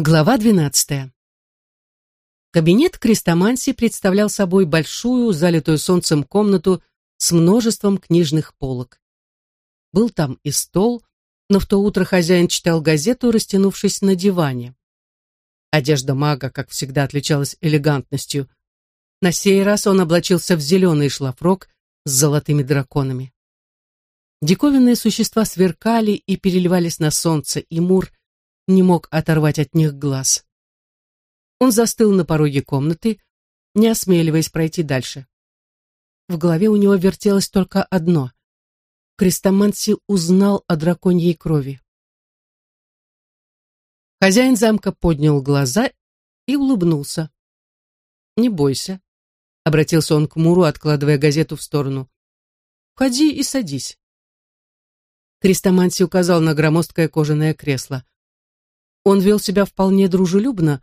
Глава двенадцатая. Кабинет Крестоманси представлял собой большую, залитую солнцем комнату с множеством книжных полок. Был там и стол, но в то утро хозяин читал газету, растянувшись на диване. Одежда мага, как всегда, отличалась элегантностью. На сей раз он облачился в зеленый шлафрок с золотыми драконами. Диковинные существа сверкали и переливались на солнце, и Мур не мог оторвать от них глаз. Он застыл на пороге комнаты, не осмеливаясь пройти дальше. В голове у него вертелось только одно. Крестоманси узнал о драконьей крови. Хозяин замка поднял глаза и улыбнулся. «Не бойся», — обратился он к Муру, откладывая газету в сторону. «Входи и садись». Крестоманси указал на громоздкое кожаное кресло. Он вел себя вполне дружелюбно,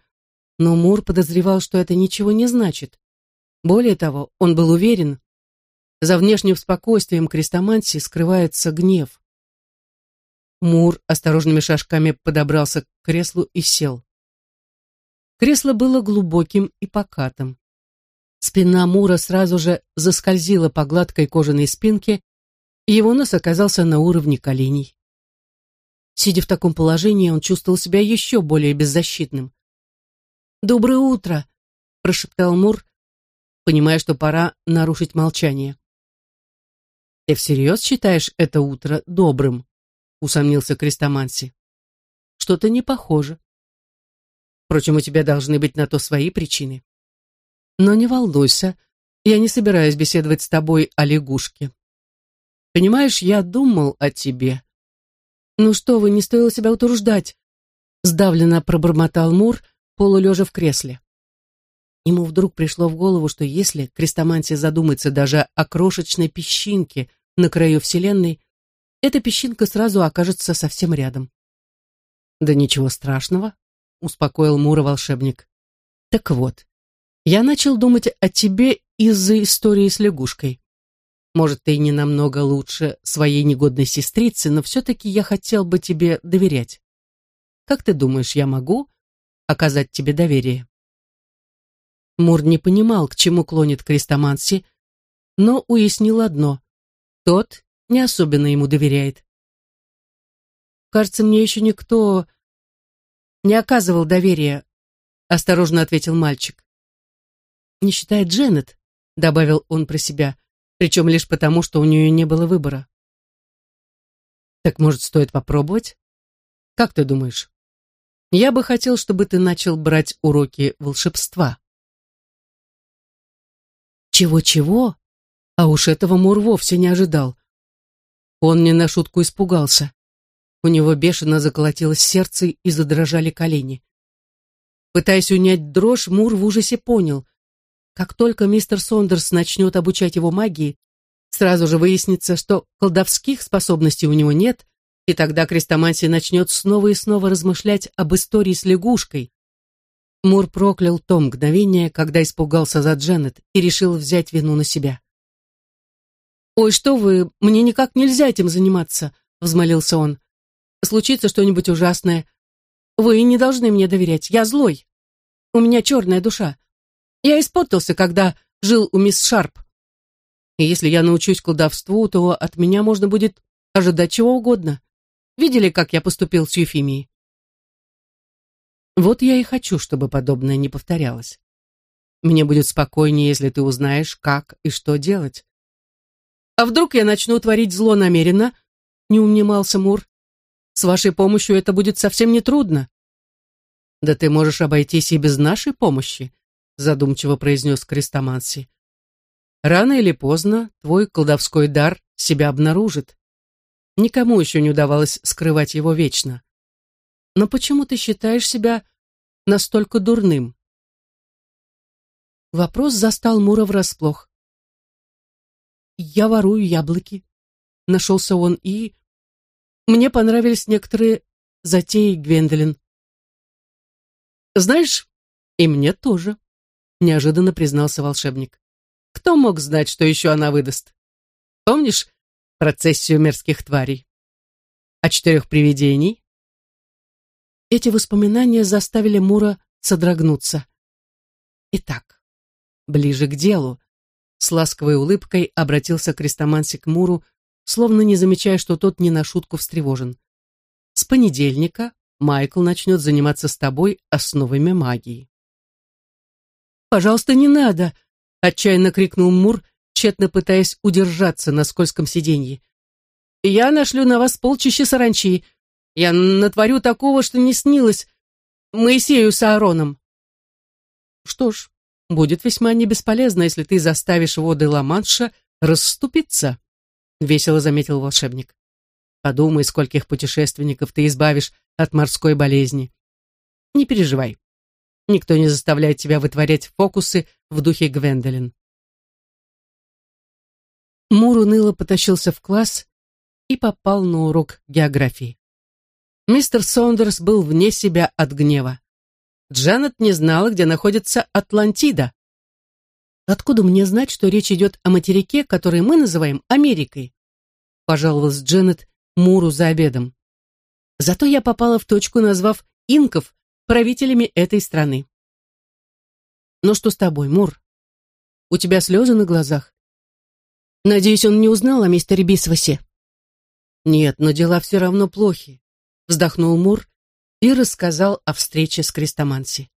но Мур подозревал, что это ничего не значит. Более того, он был уверен, за внешним спокойствием крестомантии скрывается гнев. Мур осторожными шажками подобрался к креслу и сел. Кресло было глубоким и покатым. Спина Мура сразу же заскользила по гладкой кожаной спинке, и его нос оказался на уровне коленей. Сидя в таком положении, он чувствовал себя еще более беззащитным. «Доброе утро!» — прошептал Мур, понимая, что пора нарушить молчание. «Ты всерьез считаешь это утро добрым?» — усомнился Крестоманси. «Что-то не похоже. Впрочем, у тебя должны быть на то свои причины. Но не волнуйся, я не собираюсь беседовать с тобой о лягушке. Понимаешь, я думал о тебе, «Ну что вы, не стоило себя утруждать!» Сдавленно пробормотал Мур, полулежа в кресле. Ему вдруг пришло в голову, что если Крестомантия задумается даже о крошечной песчинке на краю Вселенной, эта песчинка сразу окажется совсем рядом. «Да ничего страшного», — успокоил Мура волшебник. «Так вот, я начал думать о тебе из-за истории с лягушкой. Может, ты не намного лучше своей негодной сестрицы, но все-таки я хотел бы тебе доверять. Как ты думаешь, я могу оказать тебе доверие?» Мур не понимал, к чему клонит Крестоманси, но уяснил одно. Тот не особенно ему доверяет. «Кажется, мне еще никто не оказывал доверия», — осторожно ответил мальчик. «Не считая Дженнет», — добавил он про себя, причем лишь потому, что у нее не было выбора. Так, может, стоит попробовать? Как ты думаешь? Я бы хотел, чтобы ты начал брать уроки волшебства. Чего-чего? А уж этого Мур вовсе не ожидал. Он не на шутку испугался. У него бешено заколотилось сердце и задрожали колени. Пытаясь унять дрожь, Мур в ужасе понял. Как только мистер Сондерс начнет обучать его магии, сразу же выяснится, что колдовских способностей у него нет, и тогда Крестомансия начнет снова и снова размышлять об истории с лягушкой. Мур проклял то мгновение, когда испугался за Дженнет и решил взять вину на себя. «Ой, что вы, мне никак нельзя этим заниматься», — взмолился он. «Случится что-нибудь ужасное. Вы не должны мне доверять, я злой. У меня черная душа. Я испортился, когда жил у мисс Шарп. И если я научусь колдовству, то от меня можно будет ожидать чего угодно. Видели, как я поступил с Юфимией? Вот я и хочу, чтобы подобное не повторялось. Мне будет спокойнее, если ты узнаешь, как и что делать. А вдруг я начну творить зло намеренно? Не унимался Мур. С вашей помощью это будет совсем не трудно. Да ты можешь обойтись и без нашей помощи, задумчиво произнес Крестоманси. Рано или поздно твой колдовской дар себя обнаружит. Никому еще не удавалось скрывать его вечно. Но почему ты считаешь себя настолько дурным? Вопрос застал Мура врасплох. «Я ворую яблоки», — нашелся он, и... Мне понравились некоторые затеи Гвендолин. «Знаешь, и мне тоже», неожиданно признался волшебник. Кто мог знать, что еще она выдаст? Помнишь процессию мерзких тварей? А четырех привидений? Эти воспоминания заставили Мура содрогнуться. Итак, ближе к делу. С ласковой улыбкой обратился Крестоманси к Муру, словно не замечая, что тот не на шутку встревожен. С понедельника Майкл начнет заниматься с тобой основами магии. «Пожалуйста, не надо!» — отчаянно крикнул Мур, тщетно пытаясь удержаться на скользком сиденье. «Я нашлю на вас полчища саранчи. Я натворю такого, что не снилось Моисею с Аароном». «Что ж, будет весьма небесполезно, если ты заставишь воды Ла-Манша расступиться», — весело заметил волшебник. «Подумай, скольких путешественников ты избавишь от морской болезни. Не переживай. Никто не заставляет тебя вытворять фокусы в духе Гвендолин. Мур уныло потащился в класс и попал на урок географии. Мистер Сондерс был вне себя от гнева. Джанет не знала, где находится Атлантида. «Откуда мне знать, что речь идет о материке, который мы называем Америкой?» пожаловалась Дженнет Муру за обедом. Зато я попала в точку, назвав инков правителями этой страны. «Ну что с тобой, Мур? У тебя слезы на глазах?» «Надеюсь, он не узнал о мистере Бисвасе?» «Нет, но дела все равно плохи», — вздохнул Мур и рассказал о встрече с Крестоманси.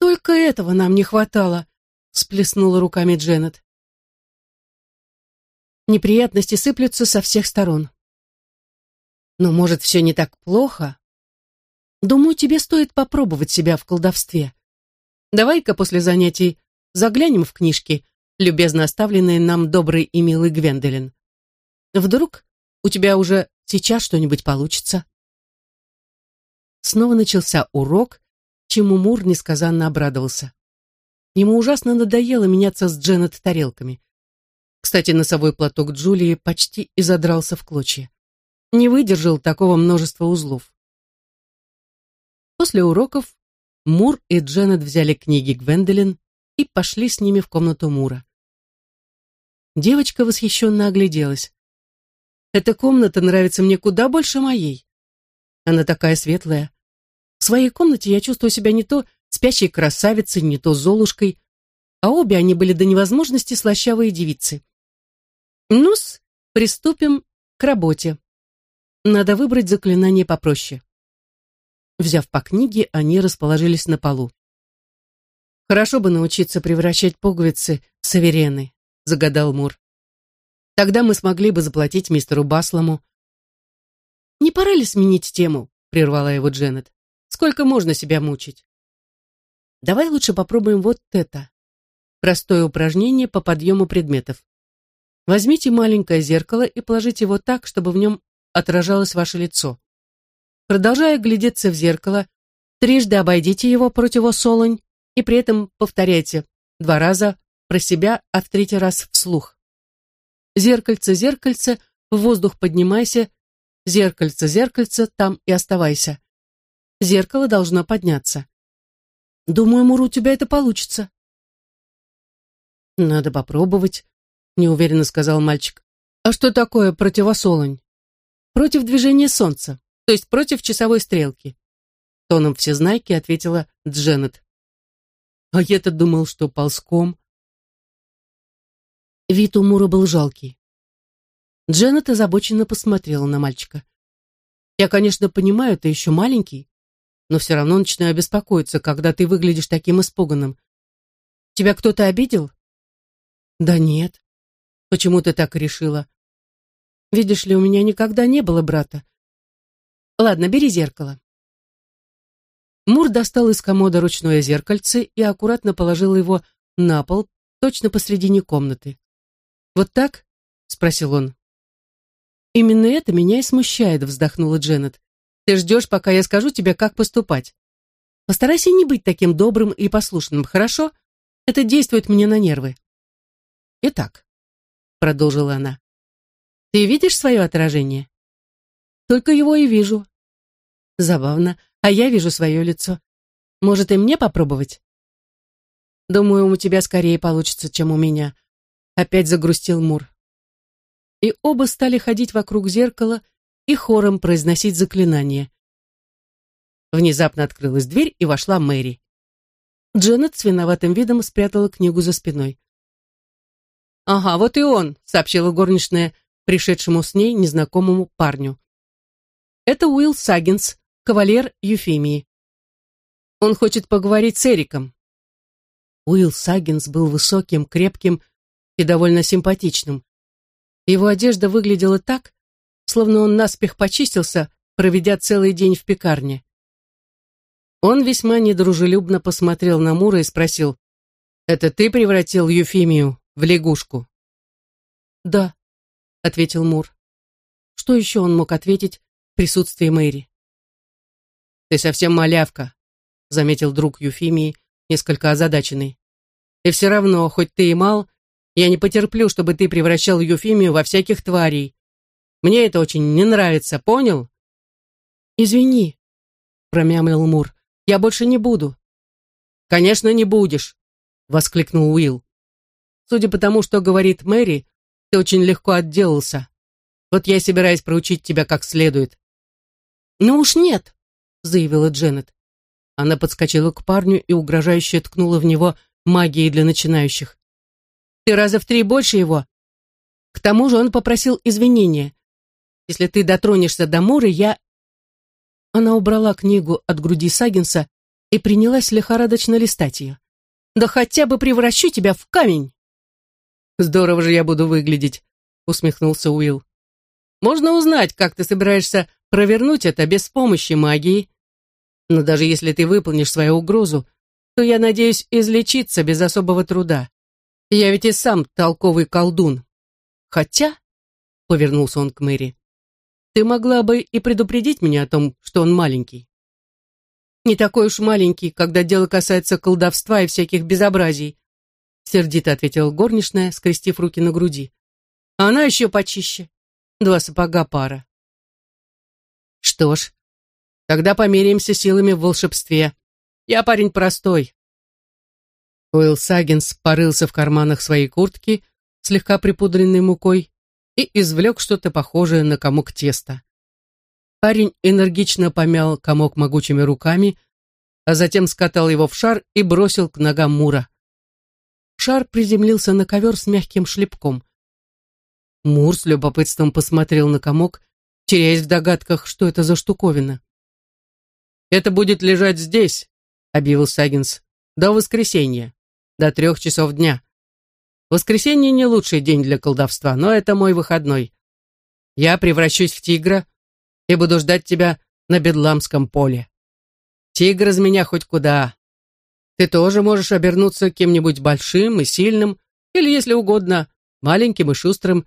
«Только этого нам не хватало», — сплеснула руками Дженнет. Неприятности сыплются со всех сторон. Но, может, все не так плохо? Думаю, тебе стоит попробовать себя в колдовстве. Давай-ка после занятий заглянем в книжки, любезно оставленные нам доброй и милой Гвендолин. Вдруг у тебя уже сейчас что-нибудь получится? Снова начался урок, чему Мур несказанно обрадовался. Ему ужасно надоело меняться с Дженнет тарелками. Кстати, носовой платок Джулии почти изодрался в клочья не выдержал такого множества узлов. После уроков Мур и Дженнет взяли книги Гвендолин и пошли с ними в комнату Мура. Девочка восхищенно огляделась. «Эта комната нравится мне куда больше моей. Она такая светлая. В своей комнате я чувствую себя не то спящей красавицей, не то золушкой, а обе они были до невозможности слащавые девицы. Ну-с, приступим к работе. Надо выбрать заклинание попроще. Взяв по книге, они расположились на полу. «Хорошо бы научиться превращать пуговицы в саверены», — загадал Мур. «Тогда мы смогли бы заплатить мистеру Баслому». «Не пора ли сменить тему?» — прервала его Дженнет. «Сколько можно себя мучить?» «Давай лучше попробуем вот это. Простое упражнение по подъему предметов. Возьмите маленькое зеркало и положите его так, чтобы в нем отражалось ваше лицо. Продолжая глядеться в зеркало, трижды обойдите его противосолонь и при этом повторяйте два раза про себя, а в третий раз вслух. Зеркальце, зеркальце, в воздух поднимайся, зеркальце, зеркальце, там и оставайся. Зеркало должно подняться. Думаю, Муру, у тебя это получится. Надо попробовать, неуверенно сказал мальчик. А что такое противосолонь? против движения солнца, то есть против часовой стрелки. Тоном всезнайки ответила Дженнет. А я-то думал, что ползком. Вид у Мура был жалкий. Дженнет озабоченно посмотрела на мальчика. «Я, конечно, понимаю, ты еще маленький, но все равно начинаю беспокоиться, когда ты выглядишь таким испуганным. Тебя кто-то обидел?» «Да нет. Почему ты так решила?» Видишь ли, у меня никогда не было брата. Ладно, бери зеркало. Мур достал из комода ручное зеркальце и аккуратно положил его на пол, точно посредине комнаты. «Вот так?» — спросил он. «Именно это меня и смущает», — вздохнула Дженнет. «Ты ждешь, пока я скажу тебе, как поступать. Постарайся не быть таким добрым и послушным, хорошо? Это действует мне на нервы». «Итак», — продолжила она, ты видишь свое отражение? Только его и вижу. Забавно, а я вижу свое лицо. Может, и мне попробовать? Думаю, у тебя скорее получится, чем у меня. Опять загрустил Мур. И оба стали ходить вокруг зеркала и хором произносить заклинания. Внезапно открылась дверь, и вошла Мэри. Дженнет с виноватым видом спрятала книгу за спиной. «Ага, вот и он», — сообщила горничная пришедшему с ней незнакомому парню. «Это Уилл Саггинс, кавалер Юфимии. Он хочет поговорить с Эриком». Уилл Саггинс был высоким, крепким и довольно симпатичным. Его одежда выглядела так, словно он наспех почистился, проведя целый день в пекарне. Он весьма недружелюбно посмотрел на Мура и спросил, «Это ты превратил Юфимию в лягушку?» «Да», — ответил Мур. Что еще он мог ответить присутствии Мэри? «Ты совсем малявка», — заметил друг Юфимии, несколько озадаченный. «И все равно, хоть ты и мал, я не потерплю, чтобы ты превращал Юфимию во всяких тварей. Мне это очень не нравится, понял?» «Извини», — промямлил Мур, — «я больше не буду». «Конечно, не будешь», — воскликнул Уилл. «Судя по тому, что говорит Мэри, ты очень легко отделался. Вот я и собираюсь проучить тебя как следует». «Ну уж нет», — заявила Дженнет. Она подскочила к парню и угрожающе ткнула в него магией для начинающих. «Ты раза в три больше его. К тому же он попросил извинения. Если ты дотронешься до Муры, я...» Она убрала книгу от груди Сагинса и принялась лихорадочно листать ее. «Да хотя бы превращу тебя в камень!» «Здорово же я буду выглядеть», — усмехнулся Уилл. «Можно узнать, как ты собираешься провернуть это без помощи магии. Но даже если ты выполнишь свою угрозу, то я надеюсь излечиться без особого труда. Я ведь и сам толковый колдун. Хотя, — повернулся он к Мэри, — ты могла бы и предупредить меня о том, что он маленький. Не такой уж маленький, когда дело касается колдовства и всяких безобразий, сердито ответила горничная, скрестив руки на груди. А она еще почище. Два сапога пара. Что ж, тогда померяемся силами в волшебстве. Я парень простой. Уилл Саггинс порылся в карманах своей куртки, слегка припудренной мукой, и извлек что-то похожее на комок теста. Парень энергично помял комок могучими руками, а затем скатал его в шар и бросил к ногам Мура. Шар приземлился на ковер с мягким шлепком. Мур с любопытством посмотрел на комок, теряясь в догадках, что это за штуковина. «Это будет лежать здесь», — объявил Сагинс, — «до воскресенья, до трех часов дня. Воскресенье не лучший день для колдовства, но это мой выходной. Я превращусь в тигра и буду ждать тебя на Бедламском поле. Тигр из меня хоть куда, ты тоже можешь обернуться кем-нибудь большим и сильным, или, если угодно, маленьким и шустрым,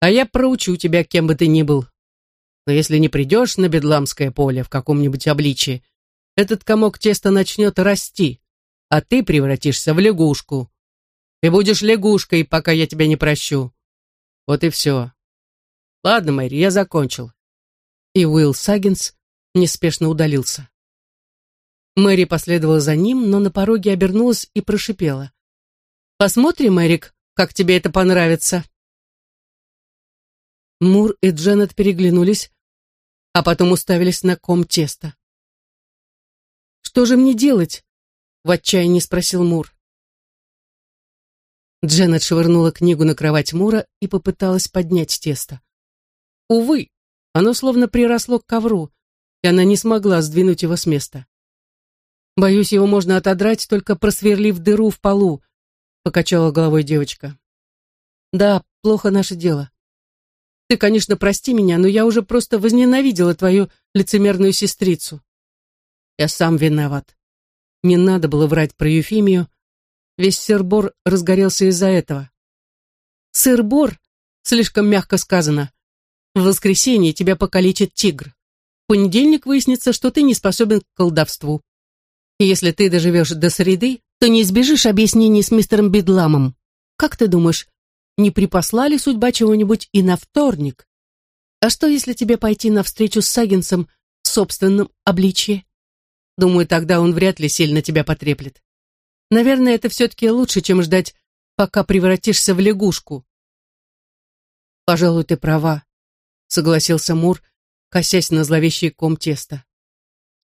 а я проучу тебя, кем бы ты ни был. Но если не придешь на бедламское поле в каком-нибудь обличии, этот комок теста начнет расти, а ты превратишься в лягушку. Ты будешь лягушкой, пока я тебя не прощу. Вот и все. Ладно, Мэри, я закончил. И Уилл Саггинс неспешно удалился. Мэри последовала за ним, но на пороге обернулась и прошипела. «Посмотрим, Эрик, как тебе это понравится». Мур и Дженнет переглянулись, а потом уставились на ком теста. «Что же мне делать?» — в отчаянии спросил Мур. Дженнет швырнула книгу на кровать Мура и попыталась поднять тесто. Увы, оно словно приросло к ковру, и она не смогла сдвинуть его с места. Боюсь, его можно отодрать, только просверлив дыру в полу, покачала головой девочка. Да, плохо наше дело. Ты, конечно, прости меня, но я уже просто возненавидела твою лицемерную сестрицу. Я сам виноват. Не надо было врать про Юфимию. Весь сырбор разгорелся из-за этого. Сырбор? Слишком мягко сказано. В воскресенье тебя покалечит тигр. В понедельник выяснится, что ты не способен к колдовству. Если ты доживешь до среды, то не избежишь объяснений с мистером Бедламом. Как ты думаешь, не припасла ли судьба чего-нибудь и на вторник? А что, если тебе пойти навстречу с Сагинсом в собственном обличье? Думаю, тогда он вряд ли сильно тебя потреплет. Наверное, это все-таки лучше, чем ждать, пока превратишься в лягушку. Пожалуй, ты права, согласился Мур, косясь на зловещий ком теста.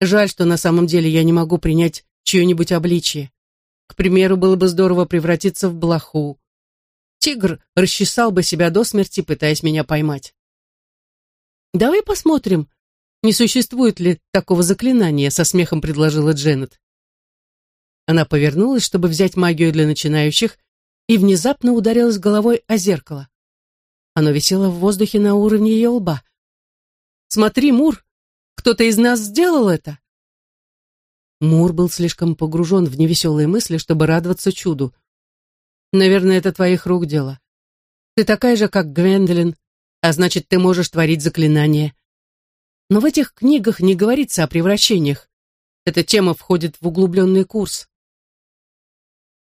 Жаль, что на самом деле я не могу принять чье-нибудь обличие. К примеру, было бы здорово превратиться в блоху. Тигр расчесал бы себя до смерти, пытаясь меня поймать. «Давай посмотрим, не существует ли такого заклинания», со смехом предложила Дженнет. Она повернулась, чтобы взять магию для начинающих, и внезапно ударилась головой о зеркало. Оно висело в воздухе на уровне ее лба. «Смотри, Мур, кто-то из нас сделал это!» Мур был слишком погружен в невеселые мысли, чтобы радоваться чуду. «Наверное, это твоих рук дело. Ты такая же, как Гвендолин, а значит, ты можешь творить заклинания. Но в этих книгах не говорится о превращениях. Эта тема входит в углубленный курс.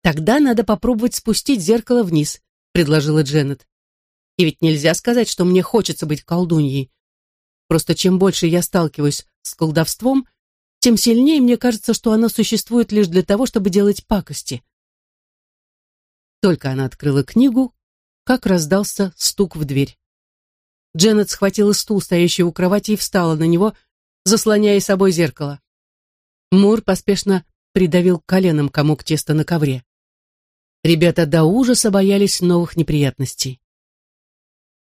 «Тогда надо попробовать спустить зеркало вниз», — предложила Дженнет. «И ведь нельзя сказать, что мне хочется быть колдуньей. Просто чем больше я сталкиваюсь с колдовством, тем сильнее мне кажется, что оно существует лишь для того, чтобы делать пакости». Только она открыла книгу, как раздался стук в дверь. Дженнет схватила стул, стоящий у кровати, и встала на него, заслоняя собой зеркало. Мур поспешно придавил коленом комок теста на ковре. Ребята до ужаса боялись новых неприятностей.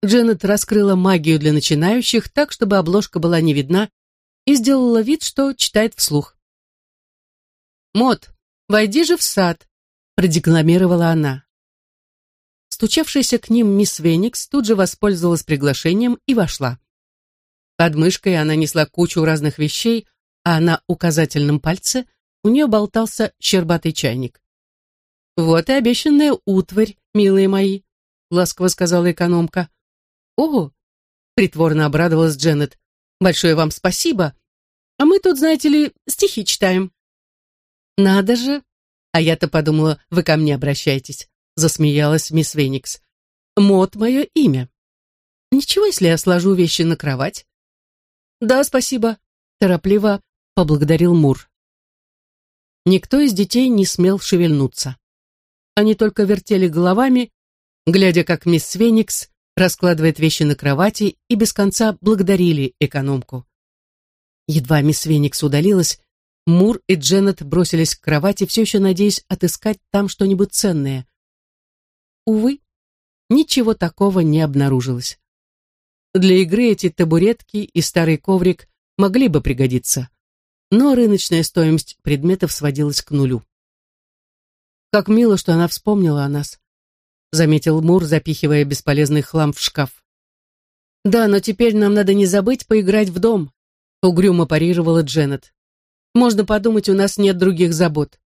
Дженнет раскрыла магию для начинающих так, чтобы обложка была не видна, и сделала вид, что читает вслух. «Мот, войди же в сад», — продекламировала она. Стучавшаяся к ним мисс Веникс тут же воспользовалась приглашением и вошла. Под мышкой она несла кучу разных вещей, а на указательном пальце у нее болтался щербатый чайник. «Вот и обещанная утварь, милые мои», — ласково сказала экономка. «О!» — притворно обрадовалась Дженнет. «Большое вам спасибо. А мы тут, знаете ли, стихи читаем». «Надо же!» А я-то подумала, вы ко мне обращаетесь засмеялась мисс Веникс. Мод мое имя. Ничего, если я сложу вещи на кровать? Да, спасибо, торопливо поблагодарил Мур. Никто из детей не смел шевельнуться. Они только вертели головами, глядя, как мисс Веникс раскладывает вещи на кровати и без конца благодарили экономку. Едва мисс Веникс удалилась, Мур и Дженнет бросились к кровати, все еще надеясь отыскать там что-нибудь ценное. Увы, ничего такого не обнаружилось. Для игры эти табуретки и старый коврик могли бы пригодиться, но рыночная стоимость предметов сводилась к нулю. «Как мило, что она вспомнила о нас», — заметил Мур, запихивая бесполезный хлам в шкаф. «Да, но теперь нам надо не забыть поиграть в дом», — угрюмо парировала Дженнет. «Можно подумать, у нас нет других забот.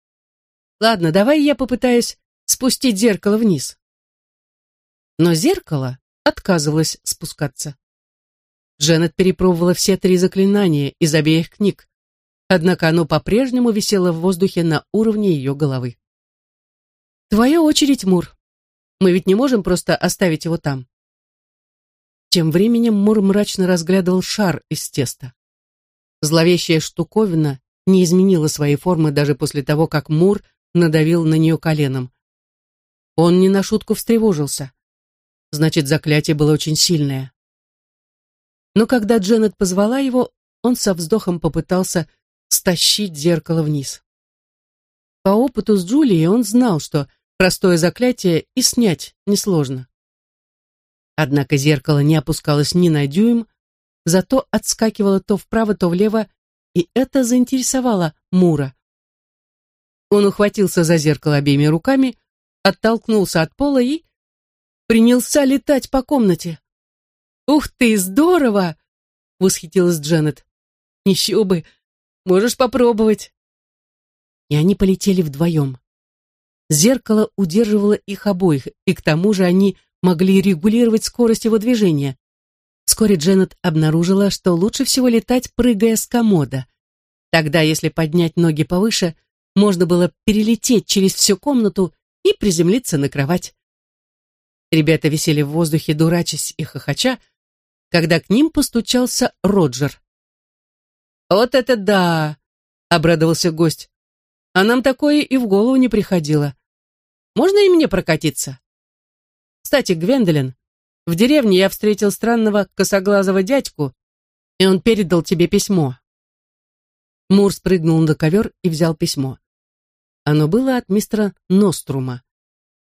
Ладно, давай я попытаюсь спустить зеркало вниз» но зеркало отказывалось спускаться. Дженнет перепробовала все три заклинания из обеих книг, однако оно по-прежнему висело в воздухе на уровне ее головы. «Твоя очередь, Мур. Мы ведь не можем просто оставить его там». Тем временем Мур мрачно разглядывал шар из теста. Зловещая штуковина не изменила своей формы даже после того, как Мур надавил на нее коленом. Он не на шутку встревожился. Значит, заклятие было очень сильное. Но когда Дженнет позвала его, он со вздохом попытался стащить зеркало вниз. По опыту с Джулией он знал, что простое заклятие и снять несложно. Однако зеркало не опускалось ни на дюйм, зато отскакивало то вправо, то влево, и это заинтересовало Мура. Он ухватился за зеркало обеими руками, оттолкнулся от пола и принялся летать по комнате. «Ух ты, здорово!» — восхитилась Дженнет. «Еще бы! Можешь попробовать!» И они полетели вдвоем. Зеркало удерживало их обоих, и к тому же они могли регулировать скорость его движения. Вскоре Дженнет обнаружила, что лучше всего летать, прыгая с комода. Тогда, если поднять ноги повыше, можно было перелететь через всю комнату и приземлиться на кровать. Ребята висели в воздухе, дурачась и хохоча, когда к ним постучался Роджер. «Вот это да!» — обрадовался гость. «А нам такое и в голову не приходило. Можно и мне прокатиться?» «Кстати, Гвендолин, в деревне я встретил странного косоглазого дядьку, и он передал тебе письмо». Мур спрыгнул на ковер и взял письмо. Оно было от мистера Нострума.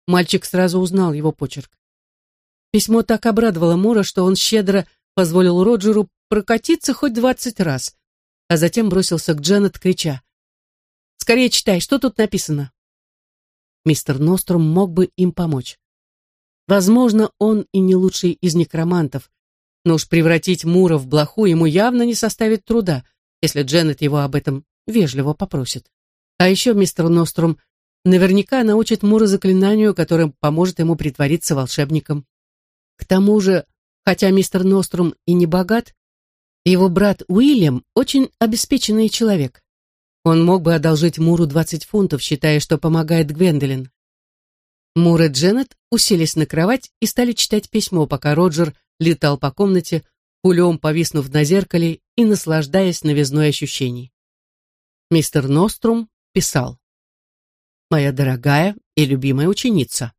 Мальчик сразу узнал его почерк. Письмо так обрадовало Мура, что он щедро позволил Роджеру прокатиться хоть двадцать раз, а затем бросился к Дженнет, крича. «Скорее читай, что тут написано?» Мистер Нострум мог бы им помочь. Возможно, он и не лучший из некромантов, но уж превратить Мура в блоху ему явно не составит труда, если Дженнет его об этом вежливо попросит. А еще мистер Нострум наверняка научит Мура заклинанию, которое поможет ему притвориться волшебником. К тому же, хотя мистер Нострум и не богат, его брат Уильям очень обеспеченный человек. Он мог бы одолжить Муру 20 фунтов, считая, что помогает Гвендолин. Мур и Дженнет уселись на кровать и стали читать письмо, пока Роджер летал по комнате, пулем повиснув на зеркале и наслаждаясь новизной ощущений. Мистер Нострум писал. «Моя дорогая и любимая ученица,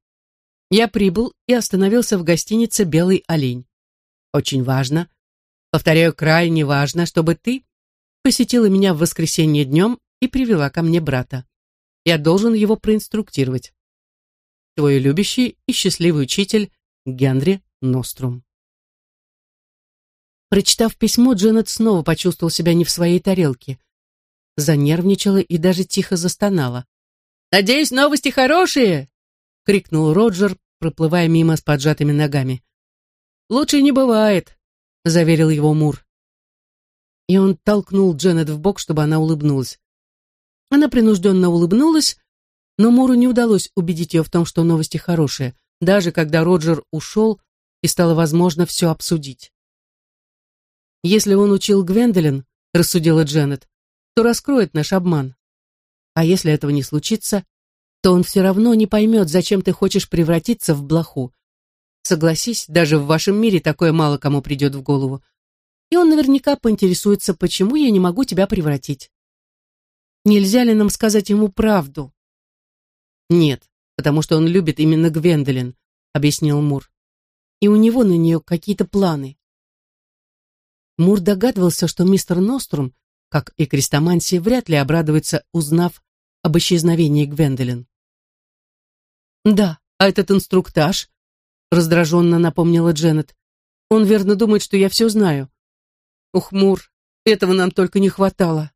я прибыл и остановился в гостинице «Белый олень». Очень важно, повторяю, крайне важно, чтобы ты посетила меня в воскресенье днем и привела ко мне брата. Я должен его проинструктировать. Твой любящий и счастливый учитель Генри Нострум. Прочитав письмо, Дженнет снова почувствовал себя не в своей тарелке. Занервничала и даже тихо застонала. «Надеюсь, новости хорошие!» — крикнул Роджер, проплывая мимо с поджатыми ногами. «Лучше не бывает», — заверил его Мур. И он толкнул Дженнет в бок, чтобы она улыбнулась. Она принужденно улыбнулась, но Муру не удалось убедить ее в том, что новости хорошие, даже когда Роджер ушел и стало возможно все обсудить. Если он учил Гвендолин, рассудила Дженнет, то раскроет наш обман. А если этого не случится, то он все равно не поймет, зачем ты хочешь превратиться в блоху. Согласись, даже в вашем мире такое мало кому придет в голову. И он наверняка поинтересуется, почему я не могу тебя превратить. Нельзя ли нам сказать ему правду? Нет, потому что он любит именно Гвендолин, объяснил Мур. И у него на нее какие-то планы. Мур догадывался, что мистер Нострум, как и Крестомансия, вряд ли обрадуется, узнав об исчезновении Гвендолин. «Да, а этот инструктаж?» — раздраженно напомнила Дженнет. «Он верно думает, что я все знаю. Ух, Мур, этого нам только не хватало».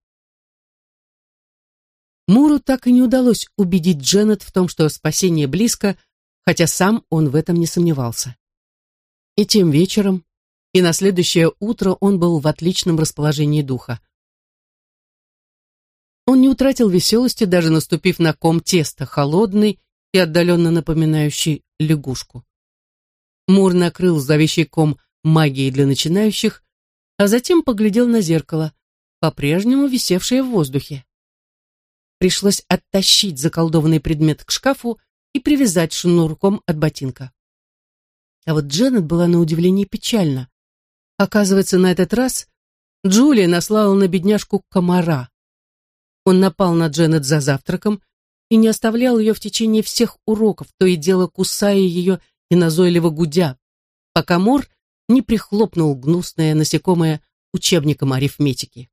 Муру так и не удалось убедить Дженнет в том, что спасение близко, хотя сам он в этом не сомневался. И тем вечером, и на следующее утро он был в отличном расположении духа. Он не утратил веселости, даже наступив на ком теста, холодный и отдаленно напоминающий лягушку. Мур накрыл зловещий ком магии для начинающих, а затем поглядел на зеркало, по-прежнему висевшее в воздухе. Пришлось оттащить заколдованный предмет к шкафу и привязать шнурком от ботинка. А вот Дженнет была на удивление печальна. Оказывается, на этот раз Джулия наслала на бедняжку комара. Он напал на Дженнет за завтраком и не оставлял ее в течение всех уроков, то и дело кусая ее и назойливо гудя, пока Мор не прихлопнул гнусное насекомое учебником арифметики.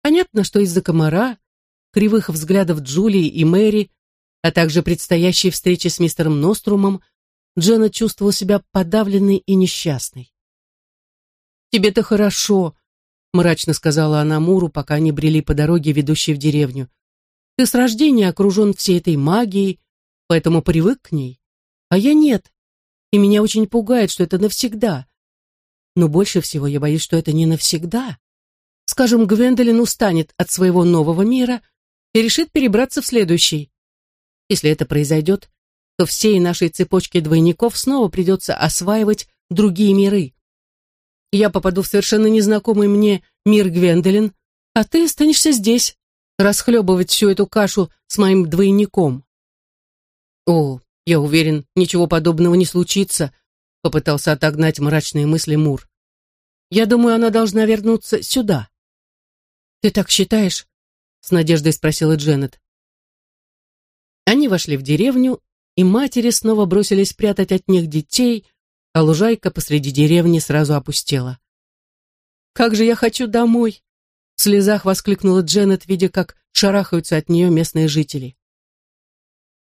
Понятно, что из-за комара, кривых взглядов Джулии и Мэри, а также предстоящей встречи с мистером Нострумом, Дженна чувствовала себя подавленной и несчастной. «Тебе-то хорошо», — мрачно сказала она Муру, пока они брели по дороге, ведущей в деревню. «Ты с рождения окружен всей этой магией, поэтому привык к ней. А я нет, и меня очень пугает, что это навсегда. Но больше всего я боюсь, что это не навсегда. Скажем, Гвендолин устанет от своего нового мира и решит перебраться в следующий. Если это произойдет, то всей нашей цепочке двойников снова придется осваивать другие миры я попаду в совершенно незнакомый мне мир Гвендолин, а ты останешься здесь, расхлебывать всю эту кашу с моим двойником. О, я уверен, ничего подобного не случится, попытался отогнать мрачные мысли Мур. Я думаю, она должна вернуться сюда. Ты так считаешь? С надеждой спросила Дженнет. Они вошли в деревню, и матери снова бросились прятать от них детей, а лужайка посреди деревни сразу опустела. «Как же я хочу домой!» В слезах воскликнула Дженнет, видя, как шарахаются от нее местные жители.